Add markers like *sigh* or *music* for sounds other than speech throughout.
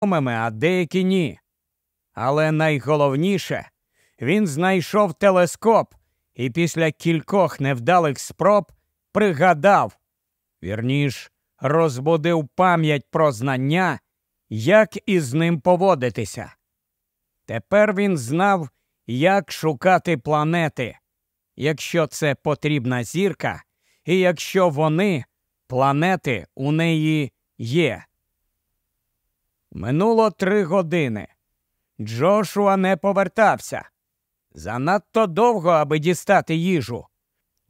а деякі ні. Але найголовніше, він знайшов телескоп і після кількох невдалих спроб пригадав, вірніш, розбудив пам'ять про знання, як із ним поводитися. Тепер він знав, як шукати планети, якщо це потрібна зірка, і якщо вони, планети, у неї є. Минуло три години. Джошуа не повертався. Занадто довго, аби дістати їжу.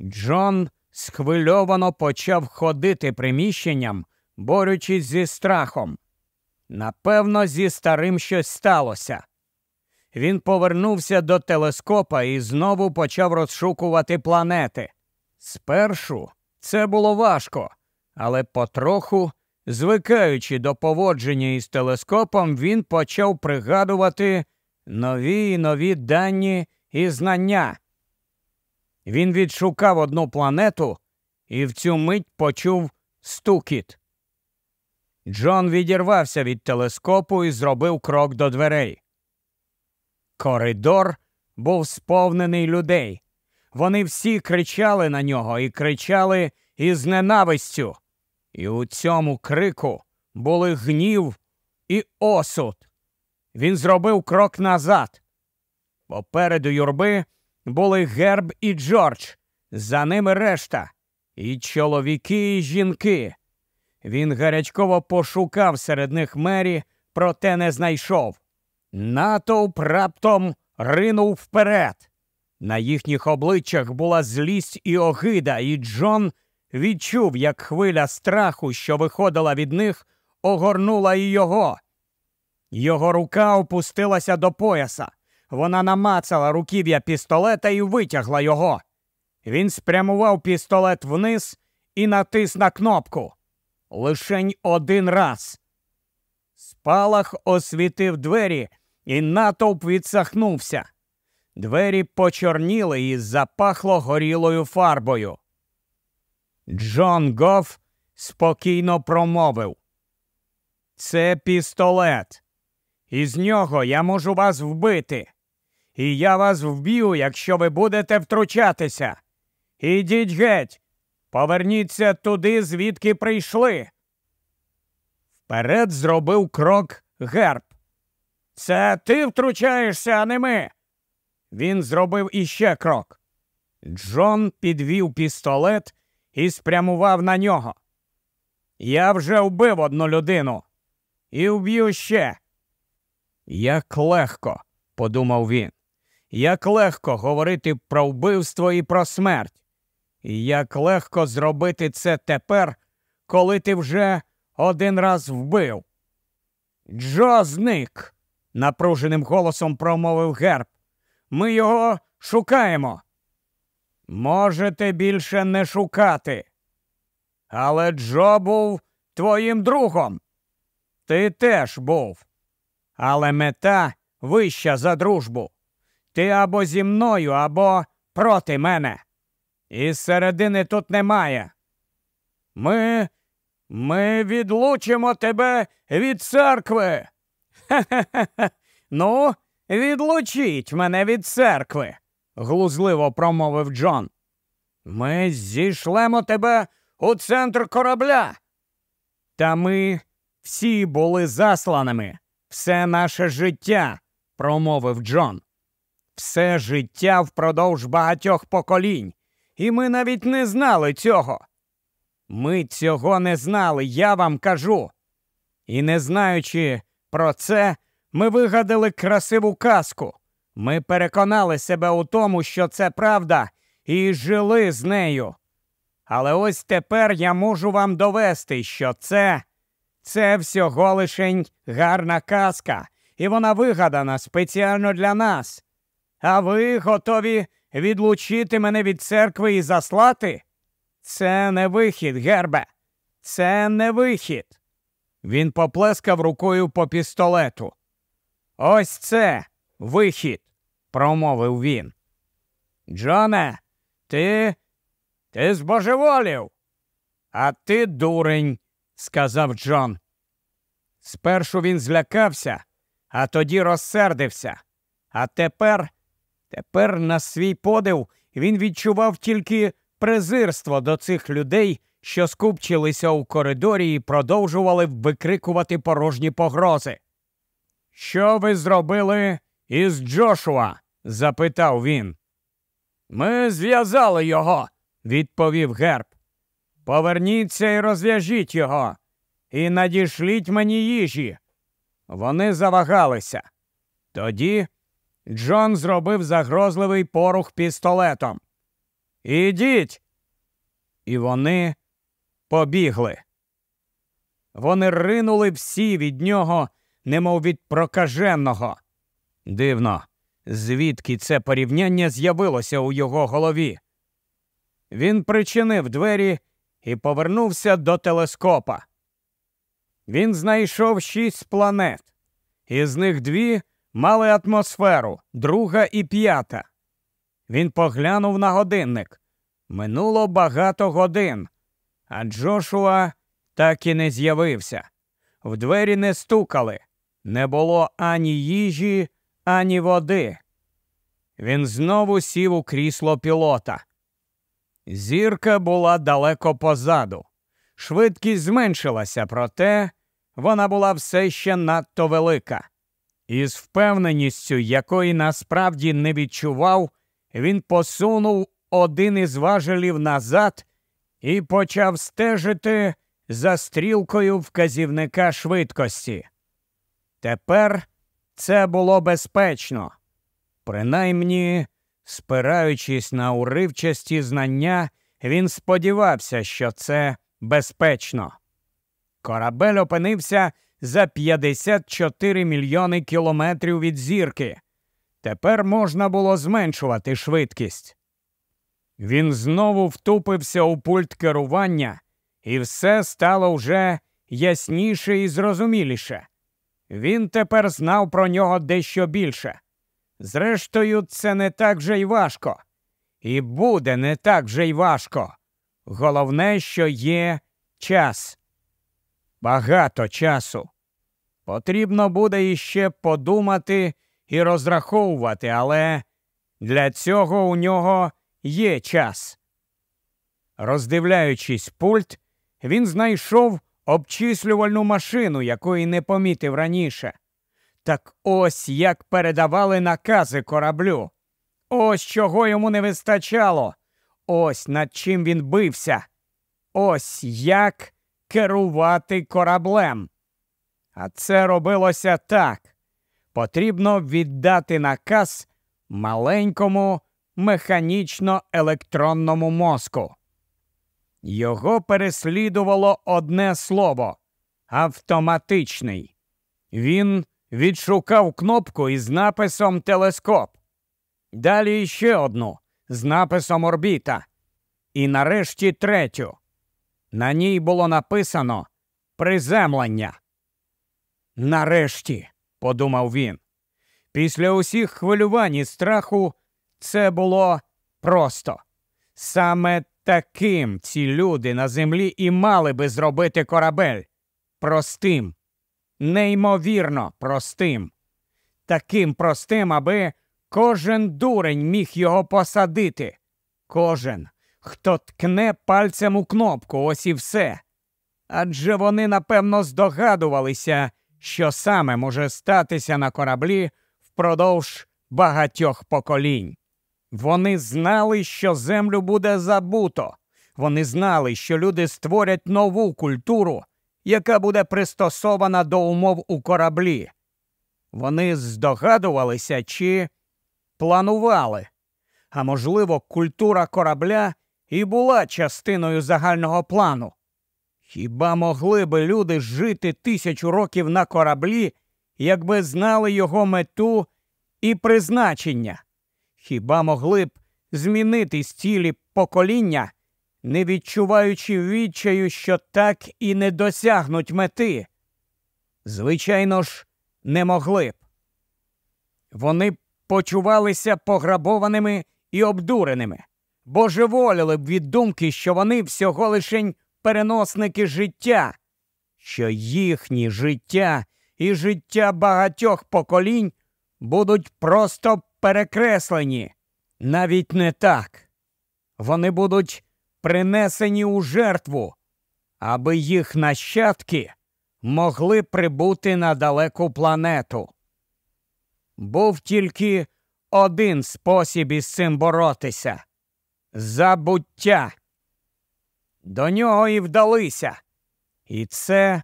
Джон схвильовано почав ходити приміщенням, борючись зі страхом. Напевно, зі старим щось сталося. Він повернувся до телескопа і знову почав розшукувати планети. Спершу це було важко, але потроху, звикаючи до поводження із телескопом, він почав пригадувати нові і нові дані і знання. Він відшукав одну планету і в цю мить почув стукіт. Джон відірвався від телескопу і зробив крок до дверей. Коридор був сповнений людей. Вони всі кричали на нього і кричали із ненавистю. І у цьому крику були гнів і осуд. Він зробив крок назад. Попереду юрби були Герб і Джордж, за ними решта, і чоловіки, і жінки. Він гарячково пошукав серед них мері, проте не знайшов. Натовп раптом ринув вперед. На їхніх обличчях була злість і огида, і Джон відчув, як хвиля страху, що виходила від них, огорнула і його. Його рука опустилася до пояса. Вона намацала руків'я пістолета і витягла його. Він спрямував пістолет вниз і натис на кнопку. Лишень один раз. Спалах освітив двері, і натовп відсахнувся. Двері почорніли і запахло горілою фарбою. Джон Гоф спокійно промовив. Це пістолет. Із нього я можу вас вбити. І я вас вб'ю, якщо ви будете втручатися. Ідіть геть, поверніться туди, звідки прийшли. Вперед зробив крок герб. Це ти втручаєшся, а не ми. Він зробив іще крок. Джон підвів пістолет і спрямував на нього. Я вже вбив одну людину і вб'ю ще. Як легко, подумав він, як легко говорити про вбивство і про смерть. І як легко зробити це тепер, коли ти вже один раз вбив. Джо зник, напруженим голосом промовив герб. Ми його шукаємо. Можете більше не шукати. Але Джо був твоїм другом. Ти теж був. Але мета вища за дружбу. Ти або зі мною, або проти мене. І середини тут немає. Ми ми відлучимо тебе від церкви. *laughs* Хе-хе-хе. Ну, відлучіть мене від церкви, глузливо промовив Джон. Ми зійшлемо тебе у центр корабля. Та ми всі були засланими. Все наше життя, промовив Джон. Все життя впродовж багатьох поколінь, і ми навіть не знали цього. Ми цього не знали, я вам кажу. І не знаючи про це, ми вигадали красиву казку. Ми переконали себе у тому, що це правда, і жили з нею. Але ось тепер я можу вам довести, що це це всього лишень гарна казка, і вона вигадана спеціально для нас. А ви готові відлучити мене від церкви і заслати? Це не вихід, Гербе, це не вихід. Він поплескав рукою по пістолету. Ось це вихід, промовив він. Джоне, ти ти збожеволів, а ти дурень, сказав Джон. Спершу він злякався, а тоді розсердився. А тепер, тепер, на свій подив, він відчував тільки презирство до цих людей, що скупчилися у коридорі і продовжували викрикувати порожні погрози. Що ви зробили із Джошуа? запитав він. Ми зв'язали його, відповів герб. Поверніться і розв'яжіть його, і надішліть мені їжі. Вони завагалися. Тоді Джон зробив загрозливий порух пістолетом. Ідіть. І вони побігли. Вони ринули всі від нього, немов від прокаженого. Дивно, звідки це порівняння з'явилося у його голові. Він причинив двері і повернувся до телескопа. Він знайшов шість планет, із них дві мали атмосферу, друга і п'ята. Він поглянув на годинник. Минуло багато годин, а Джошуа так і не з'явився. В двері не стукали, не було ані їжі, ані води. Він знову сів у крісло пілота. Зірка була далеко позаду. Швидкість зменшилася, проте вона була все ще надто велика. Із впевненістю, якої насправді не відчував, він посунув один із важелів назад і почав стежити за стрілкою вказівника швидкості. Тепер це було безпечно. Принаймні, спираючись на уривчасті знання, він сподівався, що це безпечно. Корабель опинився за 54 мільйони кілометрів від зірки. Тепер можна було зменшувати швидкість. Він знову втупився у пульт керування, і все стало вже ясніше і зрозуміліше. Він тепер знав про нього дещо більше. Зрештою, це не так вже й важко. І буде не так вже й важко. Головне, що є час. Багато часу. Потрібно буде іще подумати і розраховувати, але для цього у нього є час. Роздивляючись пульт, він знайшов обчислювальну машину, якої не помітив раніше. Так ось як передавали накази кораблю. Ось чого йому не вистачало. Ось над чим він бився. Ось як керувати кораблем. А це робилося так. Потрібно віддати наказ маленькому механічно електронному мозку. Його переслідувало одне слово автоматичний. Він відшукав кнопку із написом Телескоп. Далі ще одну з написом Орбіта. І нарешті третю. На ній було написано Приземлення. Нарешті, подумав він. Після усіх хвилювань і страху це було просто. Саме таким ці люди на землі і мали би зробити корабель. Простим, неймовірно простим. Таким простим, аби кожен дурень міг його посадити. Кожен, хто ткне пальцем у кнопку, ось і все. Адже вони напевно здогадувалися, що саме може статися на кораблі впродовж багатьох поколінь. Вони знали, що землю буде забуто. Вони знали, що люди створять нову культуру, яка буде пристосована до умов у кораблі. Вони здогадувалися чи планували. А можливо, культура корабля і була частиною загального плану. Хіба могли би люди жити тисячу років на кораблі, якби знали його мету і призначення? Хіба могли б змінити цілі покоління, не відчуваючи відчаю, що так і не досягнуть мети? Звичайно ж, не могли б. Вони почувалися пограбованими і обдуреними, божеволіли б від думки, що вони всього лишень переносники життя, що їхні життя і життя багатьох поколінь будуть просто перекреслені. Навіть не так. Вони будуть принесені у жертву, аби їх нащадки могли прибути на далеку планету. Був тільки один спосіб із цим боротися забуття. До нього і вдалися, і це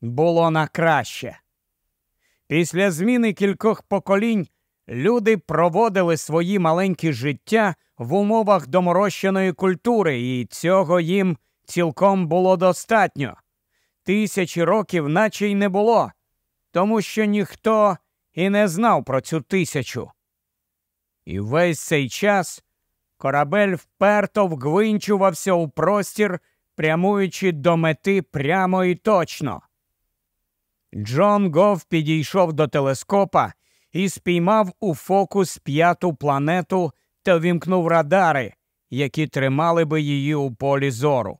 було на краще. Після зміни кількох поколінь люди проводили свої маленькі життя в умовах доморощеної культури, і цього їм цілком було достатньо. Тисячі років наче й не було, тому що ніхто і не знав про цю тисячу. І весь цей час корабель вперто вгвинчувався у простір, прямуючи до мети прямо і точно. Джон Гов підійшов до телескопа і спіймав у фокус п'яту планету та вімкнув радари, які тримали би її у полі зору.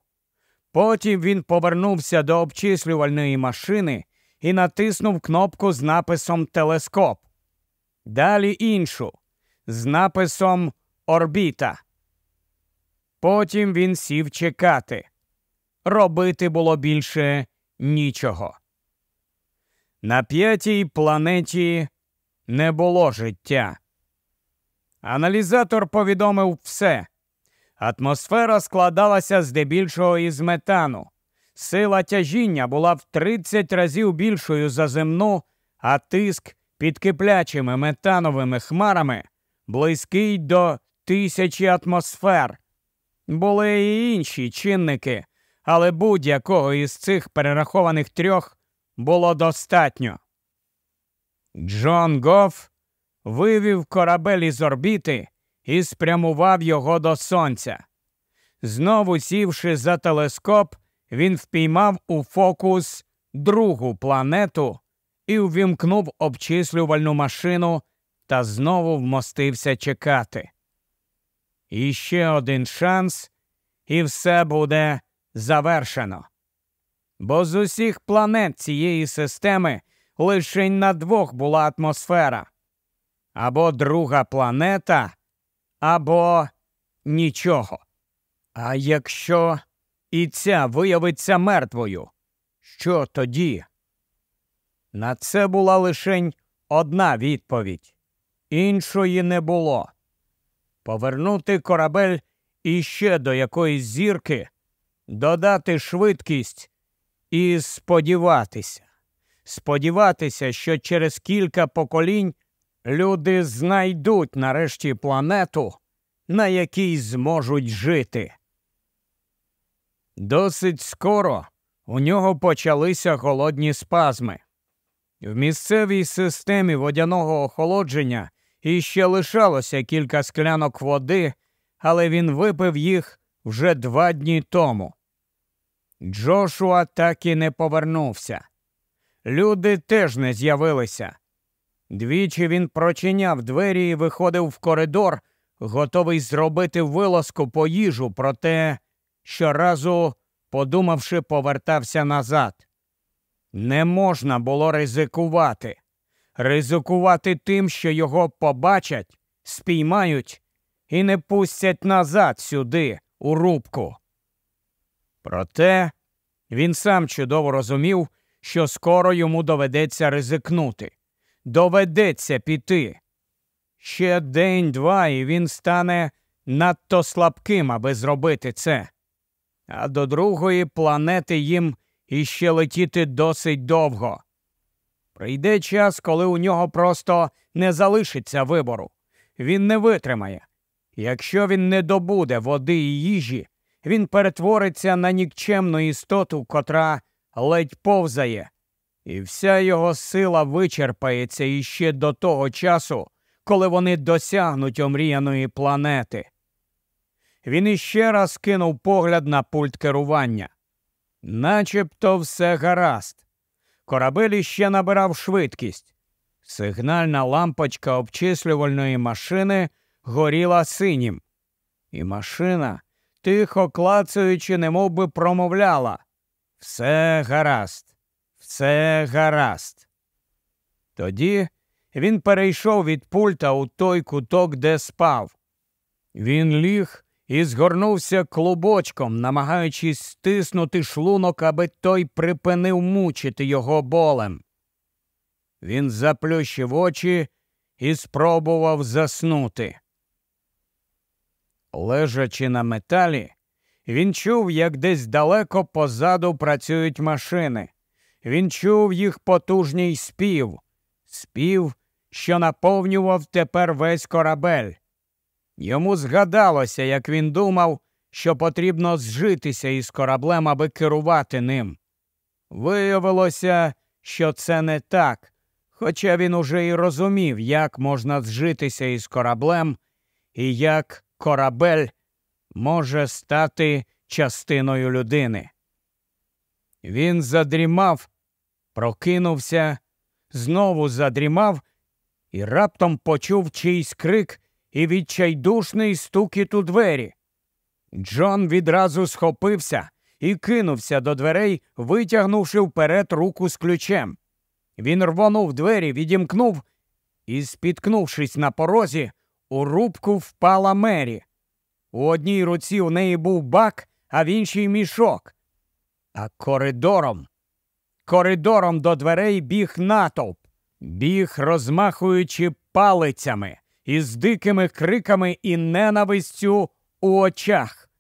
Потім він повернувся до обчислювальної машини і натиснув кнопку з написом Телескоп. Далі іншу з написом Орбіта. Потім він сів чекати. Робити було більше нічого. На п'ятій планеті не було життя. Аналізатор повідомив все. Атмосфера складалася здебільшого із метану. Сила тяжіння була в 30 разів більшою за земну, а тиск під киплячими метановими хмарами близький до тисячі атмосфер. Були і інші чинники, але будь-якого із цих перерахованих трьох було достатньо. Джон Гофф вивів корабель із орбіти і спрямував його до сонця. Знову сівши за телескоп, він впіймав у фокус другу планету і увімкнув обчислювальну машину та знову вмостився чекати. І ще один шанс, і все буде завершено. Бо з усіх планет цієї системи лише на двох була атмосфера або друга планета, або нічого. А якщо і ця виявиться мертвою, що тоді? На це була лише одна відповідь, іншої не було. Повернути корабель іще до якоїсь зірки, додати швидкість і сподіватися, сподіватися, що через кілька поколінь люди знайдуть нарешті планету, на якій зможуть жити. Досить скоро у нього почалися голодні спазми. В місцевій системі водяного охолодження іще лишалося кілька склянок води, але він випив їх вже два дні тому. Джошуа так і не повернувся. Люди теж не з'явилися. Двічі він прочиняв двері і виходив в коридор, готовий зробити вилазку по їжу, проте щоразу, подумавши, повертався назад. Не можна було ризикувати, ризикувати тим, що його побачать, спіймають і не пустять назад сюди, у рубку. Проте він сам чудово розумів, що скоро йому доведеться ризикнути, доведеться піти. Ще день-два, і він стане надто слабким, аби зробити це. А до другої планети їм іще летіти досить довго. Прийде час, коли у нього просто не залишиться вибору. Він не витримає. Якщо він не добуде води і їжі, він перетвориться на нікчемну істоту, котра ледь повзає, і вся його сила вичерпається іще до того часу, коли вони досягнуть омріяної планети. Він іще раз кинув погляд на пульт керування. Начебто все гаразд. Корабель іще набирав швидкість. Сигнальна лампочка обчислювальної машини горіла синім, і машина тихо клацаючи, немов би промовляла. Все гаразд. Все гаразд. Тоді він перейшов від пульта у той куток, де спав. Він ліг і згорнувся клубочком, намагаючись стиснути шлунок, аби той припинив мучити його болем. Він заплющив очі і спробував заснути. Лежачи на металі, він чув, як десь далеко позаду працюють машини. Він чув їх потужній спів, спів, що наповнював тепер весь корабель. Йому згадалося, як він думав, що потрібно зжитися із кораблем, аби керувати ним. Виявилося, що це не так, хоча він уже й розумів, як можна зжитися із кораблем і як корабель може стати частиною людини. Він задрімав, прокинувся, знову задрімав і раптом почув чийсь крик і відчайдушний стукіт у двері. Джон відразу схопився і кинувся до дверей, витягнувши вперед руку з ключем. Він рвонув двері, відімкнув і, спіткнувшись на порозі, у рубку впала Мері. У одній руці у неї був бак, а в іншій мішок. А коридором, коридором до дверей біг натовп, біг, розмахуючи палицями із дикими криками і ненавистю у очах.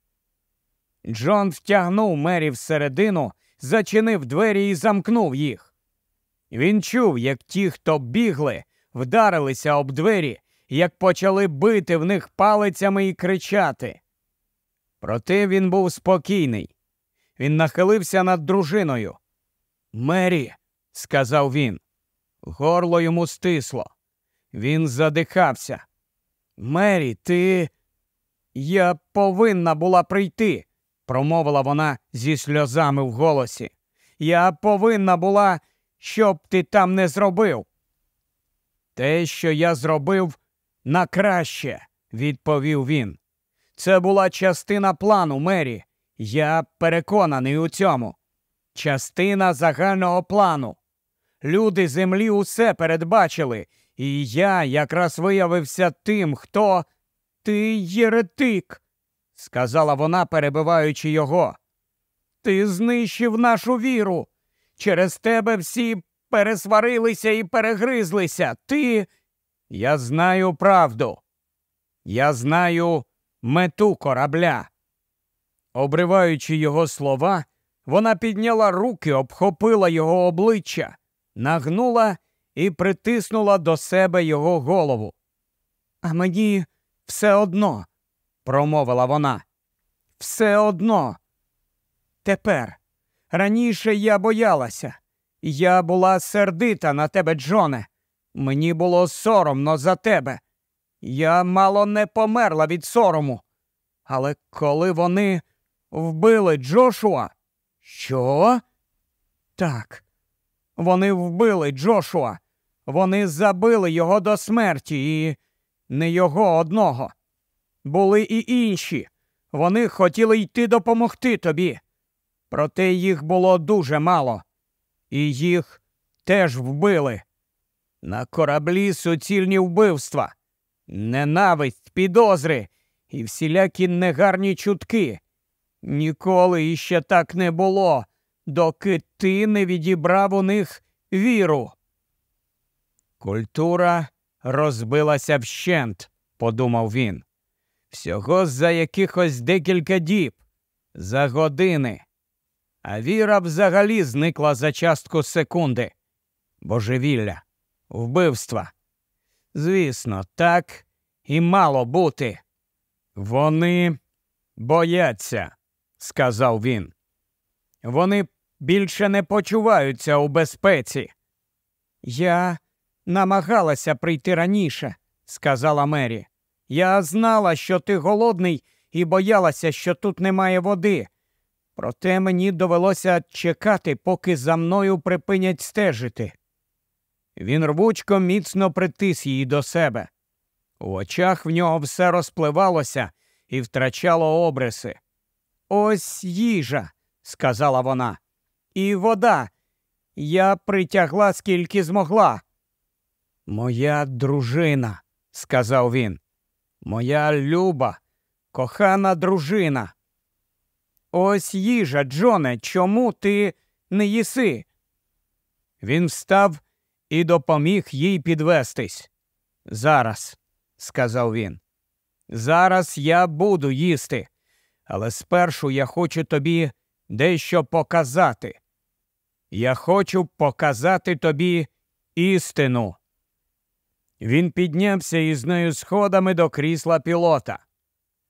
Джон втягнув Мері всередину, зачинив двері і замкнув їх. Він чув, як ті, хто бігли, вдарилися об двері, як почали бити в них палицями і кричати. Проте він був спокійний. Він нахилився над дружиною. Мері, сказав він. Горло йому стисло. Він задихався. Мері, ти. Я повинна була прийти, промовила вона зі сльозами в голосі. Я повинна була, щоб ти там не зробив. Те, що я зробив, на краще, відповів він. Це була частина плану Мері. Я переконаний у цьому. Частина загального плану. Люди землі усе передбачили, і я якраз виявився тим, хто. Ти єретик, сказала вона, перебиваючи його. Ти знищив нашу віру. Через тебе всі пересварилися і перегризлися. Ти. Я знаю правду. Я знаю мету корабля. Обриваючи його слова, вона підняла руки, обхопила його обличчя, нагнула і притиснула до себе його голову. А мені все одно, промовила вона. Все одно. Тепер. Раніше я боялася. Я була сердита на тебе, Джоне. Мені було соромно за тебе. Я мало не померла від сорому. Але коли вони вбили Джошуа. Що? Так, вони вбили Джошуа. Вони забили його до смерті і не його одного. Були і інші. Вони хотіли йти допомогти тобі. Проте їх було дуже мало, і їх теж вбили. На кораблі суцільні вбивства, ненависть, підозри і всілякі негарні чутки. Ніколи іще так не було, доки ти не відібрав у них віру. Культура розбилася вщент, подумав він. Всього за якихось декілька діб, за години. А віра взагалі зникла за частку секунди. Божевілля, вбивства. Звісно, так і мало бути. Вони бояться, сказав він. Вони більше не почуваються у безпеці. Я намагалася прийти раніше, сказала Мері. Я знала, що ти голодний, і боялася, що тут немає води. Проте мені довелося чекати, поки за мною припинять стежити. Він рвучко міцно притис її до себе. У очах в нього все розпливалося і втрачало обриси. Ось їжа, сказала вона, і вода. Я притягла скільки змогла. Моя дружина, сказав він, моя люба, кохана дружина. Ось їжа, Джоне, чому ти не їси? Він встав і допоміг їй підвестись. Зараз, сказав він. Зараз я буду їсти, але спершу я хочу тобі дещо показати. Я хочу показати тобі істину. Він піднявся із нею сходами до крісла пілота.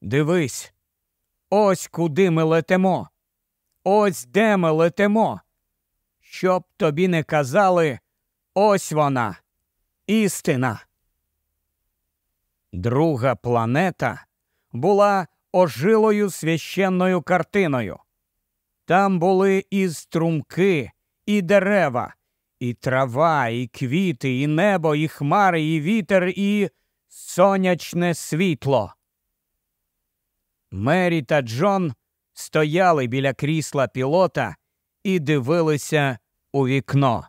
Дивись, ось куди ми летимо. Ось де ми летимо. Щоб тобі не казали, ось вона, істина. Друга планета була ожилою священною картиною. Там були і струмки, і дерева, і трава, і квіти, і небо, і хмари, і вітер, і сонячне світло. Мері та Джон стояли біля крісла пілота і дивилися у вікно.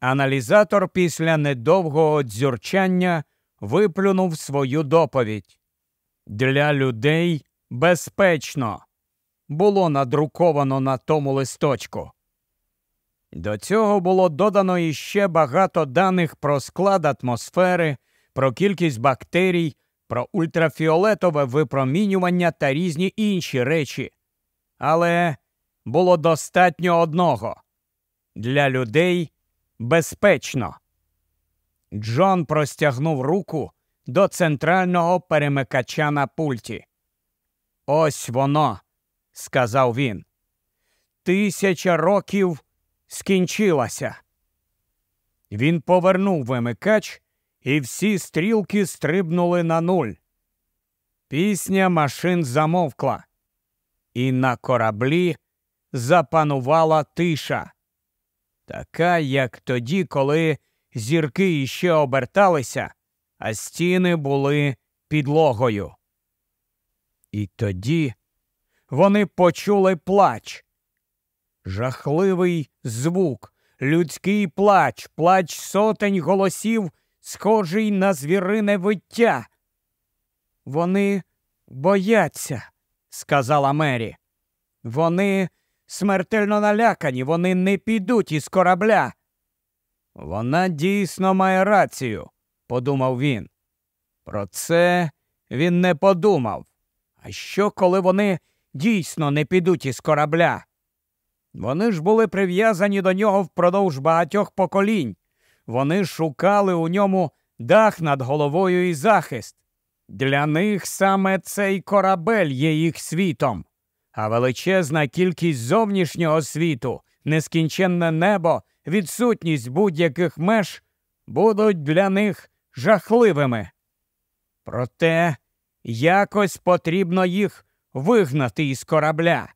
Аналізатор після недовгого дзюрчання виплюнув свою доповідь. Для людей безпечно було надруковано на тому листочку. До цього було додано іще багато даних про склад атмосфери, про кількість бактерій, про ультрафіолетове випромінювання та різні інші речі. Але було достатньо одного для людей безпечно. Джон простягнув руку до центрального перемикача на пульті. Ось воно, сказав він. Тисяча років скінчилася. Він повернув вимикач, і всі стрілки стрибнули на нуль. Пісня машин замовкла, і на кораблі запанувала тиша, така, як тоді, коли зірки іще оберталися, а стіни були підлогою. І тоді вони почули плач. Жахливий звук, людський плач, плач сотень голосів, схожий на звірине виття. Вони бояться, сказала Мері. Вони смертельно налякані, вони не підуть із корабля. Вона дійсно має рацію, подумав він. Про це він не подумав. А що, коли вони дійсно не підуть із корабля? Вони ж були прив'язані до нього впродовж багатьох поколінь. Вони шукали у ньому дах над головою і захист. Для них саме цей корабель є їх світом, а величезна кількість зовнішнього світу, нескінченне небо, відсутність будь-яких меж будуть для них жахливими. Проте якось потрібно їх вигнати із корабля,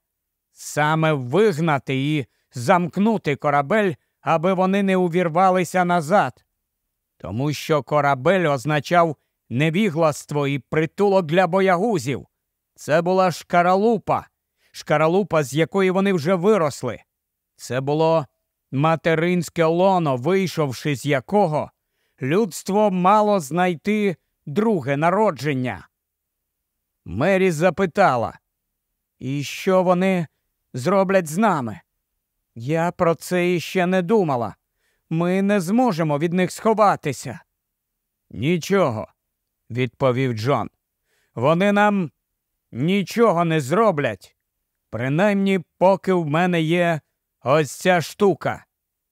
саме вигнати і замкнути корабель, аби вони не увірвалися назад, тому що корабель означав невігластво і притулок для боягузів. Це була шкаралупа, шкаралупа, з якої вони вже виросли. Це було материнське лоно, вийшовши з якого людство мало знайти друге народження. Мері запитала, і що вони зроблять з нами? Я про це іще не думала. Ми не зможемо від них сховатися. Нічого, відповів Джон. Вони нам нічого не зроблять, принаймні, поки в мене є ось ця штука.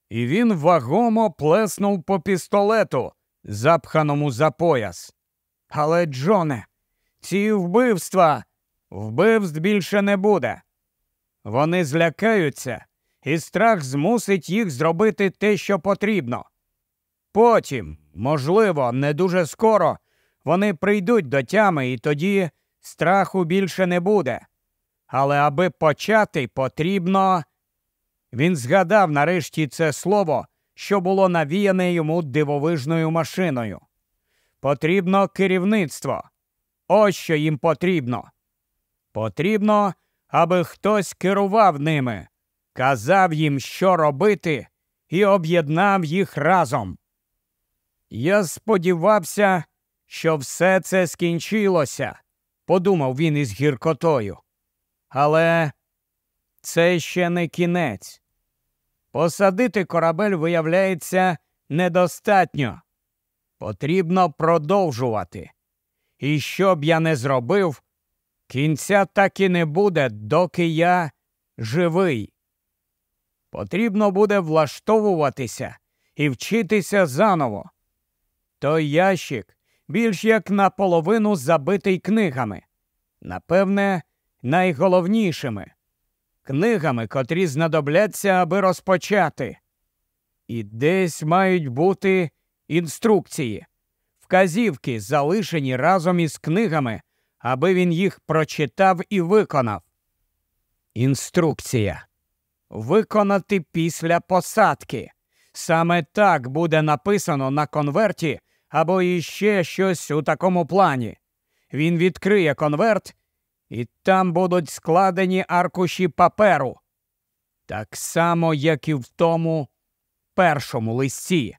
І він вагомо плеснув по пістолету, запханому за пояс. Але, Джоне, ці вбивства вбивств більше не буде. Вони злякаються, і страх змусить їх зробити те, що потрібно. Потім, можливо, не дуже скоро вони прийдуть до тями, і тоді страху більше не буде. Але аби почати, потрібно. Він згадав нарешті це слово, що було навіяне йому дивовижною машиною. Потрібно керівництво. Ось що їм потрібно. Потрібно, аби хтось керував ними, сказав їм, що робити, і об'єднав їх разом. Я сподівався, що все це скінчилося, подумав він із гіркотою. Але це ще не кінець. Посадити корабель, виявляється, недостатньо. Потрібно продовжувати. І що б я не зробив, кінця так і не буде, доки я живий. Потрібно буде влаштовуватися і вчитися заново. Той ящик більш як наполовину забитий книгами, напевне, найголовнішими книгами, котрі знадобляться, аби розпочати. І десь мають бути інструкції, вказівки, залишені разом із книгами, аби він їх прочитав і виконав. Інструкція виконати після посадки. Саме так буде написано на конверті або іще щось у такому плані. Він відкриє конверт, і там будуть складені аркуші паперу. Так само, як і в тому першому листі.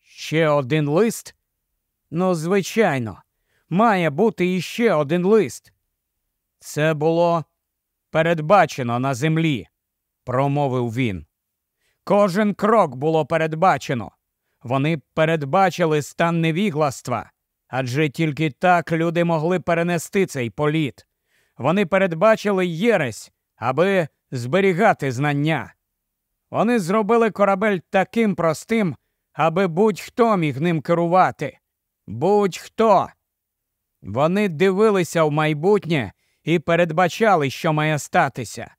Ще один лист? Ну, звичайно, має бути іще один лист. Це було передбачено на землі, промовив він. Кожен крок було передбачено. Вони передбачили стан невігластва, адже тільки так люди могли перенести цей політ. Вони передбачили єресь, аби зберігати знання. Вони зробили корабель таким простим, аби будь-хто міг ним керувати. Будь-хто. Вони дивилися в майбутнє і передбачали, що має статися.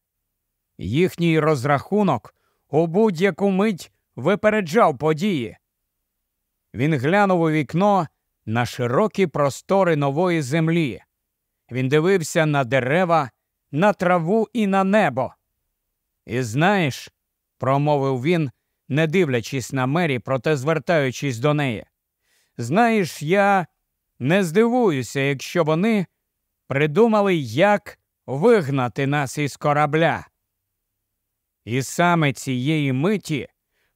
Їхній розрахунок у будь-яку мить випереджав події. Він глянув у вікно на широкі простори нової землі. Він дивився на дерева, на траву і на небо. І знаєш, промовив він, не дивлячись на мері, проте звертаючись до неї. Знаєш, я не здивуюся, якщо вони придумали, як вигнати нас із корабля. І саме цієї миті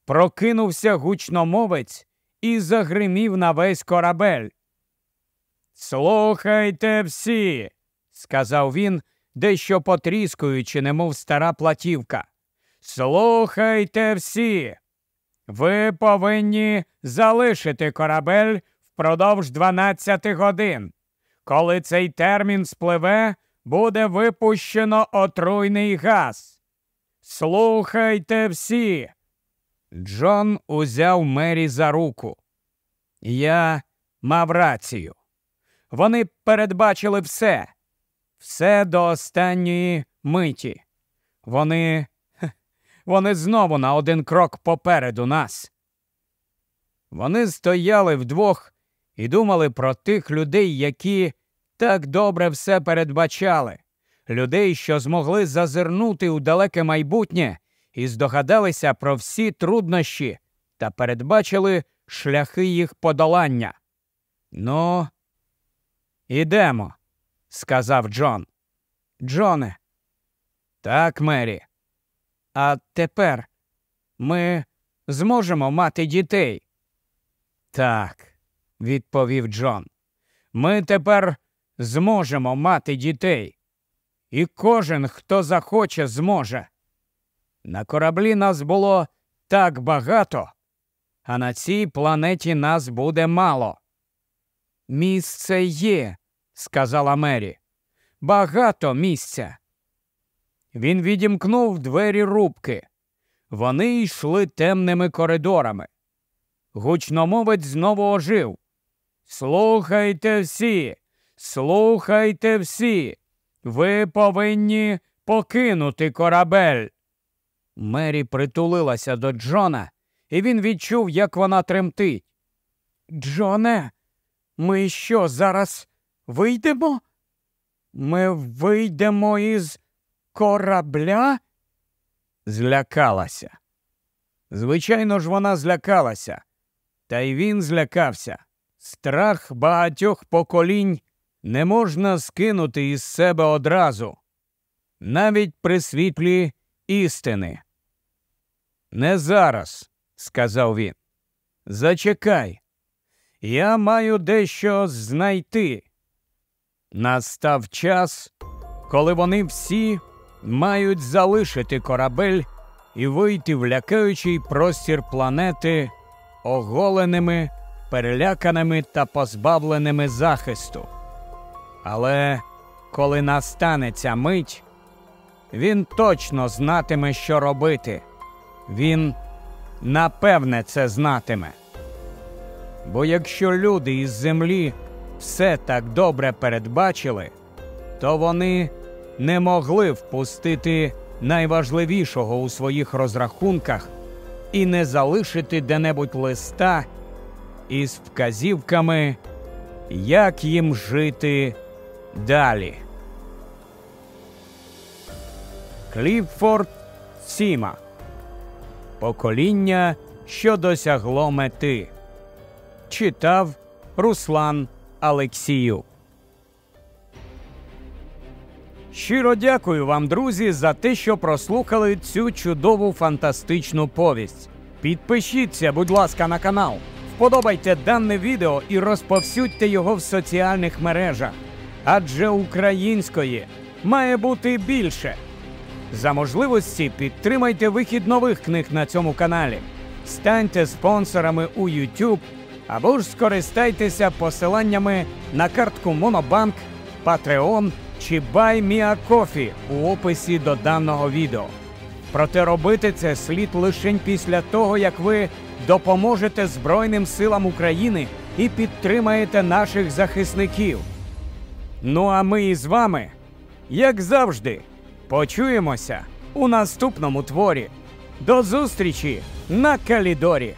прокинувся гучномовець і загримів на весь корабель. Слухайте всі, сказав він, дещо потріскуючи, немов стара платівка. Слухайте всі. Ви повинні залишити корабель впродовж 12 годин. Коли цей термін спливе, буде випущено отруйний газ. Слухайте всі. Джон узяв Мері за руку. Я мав рацію. Вони передбачили все, все до останньої миті. Вони вони знову на один крок попереду нас. Вони стояли вдвох і думали про тих людей, які так добре все передбачали, людей, що змогли зазирнути у далеке майбутнє і здогадалися про всі труднощі та передбачили шляхи їх подолання. Ну, ідемо, сказав Джон. Джоне. Так, Мері. А тепер ми зможемо мати дітей. Так, відповів Джон. Ми тепер зможемо мати дітей. І кожен, хто захоче, зможе. На кораблі нас було так багато, а на цій планеті нас буде мало. Місце є, сказала Мері. Багато місця. Він відімкнув двері рубки. Вони йшли темними коридорами. Гучномовець знову ожив. Слухайте всі, слухайте всі. Ви повинні покинути корабель. Мері притулилася до Джона, і він відчув, як вона тремтить. Джоне, ми що зараз вийдемо? Ми вийдемо із корабля? Злякалася. Звичайно ж, вона злякалася, та й він злякався. Страх багатьох поколінь не можна скинути із себе одразу. Навіть при світлі істини. Не зараз, сказав він. Зачекай. Я маю дещо знайти. Настав час, коли вони всі мають залишити корабель і вийти в лякаючий простір планети оголеними, переляканими та позбавленими захисту. Але коли настане ця мить, він точно знатиме, що робити. Він напевне це знатиме. Бо якщо люди із землі все так добре передбачили, то вони не могли впустити найважливішого у своїх розрахунках і не залишити де-небудь листа із вказівками, як їм жити далі. Кліпфорд Сіма Покоління, що досягло мети. Читав Руслан Алексію. Щиро дякую вам, друзі, за те, що прослухали цю чудову фантастичну повість. Підпишіться, будь ласка, на канал, вподобайте дане відео і розповсюдьте його в соціальних мережах. Адже української має бути більше. За можливості підтримайте вихід нових книг на цьому каналі, станьте спонсорами у YouTube або ж скористайтеся посиланнями на картку Монобанк, Patreon чи BuyMeACoffee у описі до даного відео. Проте робити це слід лише після того, як ви допоможете Збройним силам України і підтримаєте наших захисників. Ну а ми із вами, як завжди, почуємося у наступному творі. До зустрічі на Калідорі!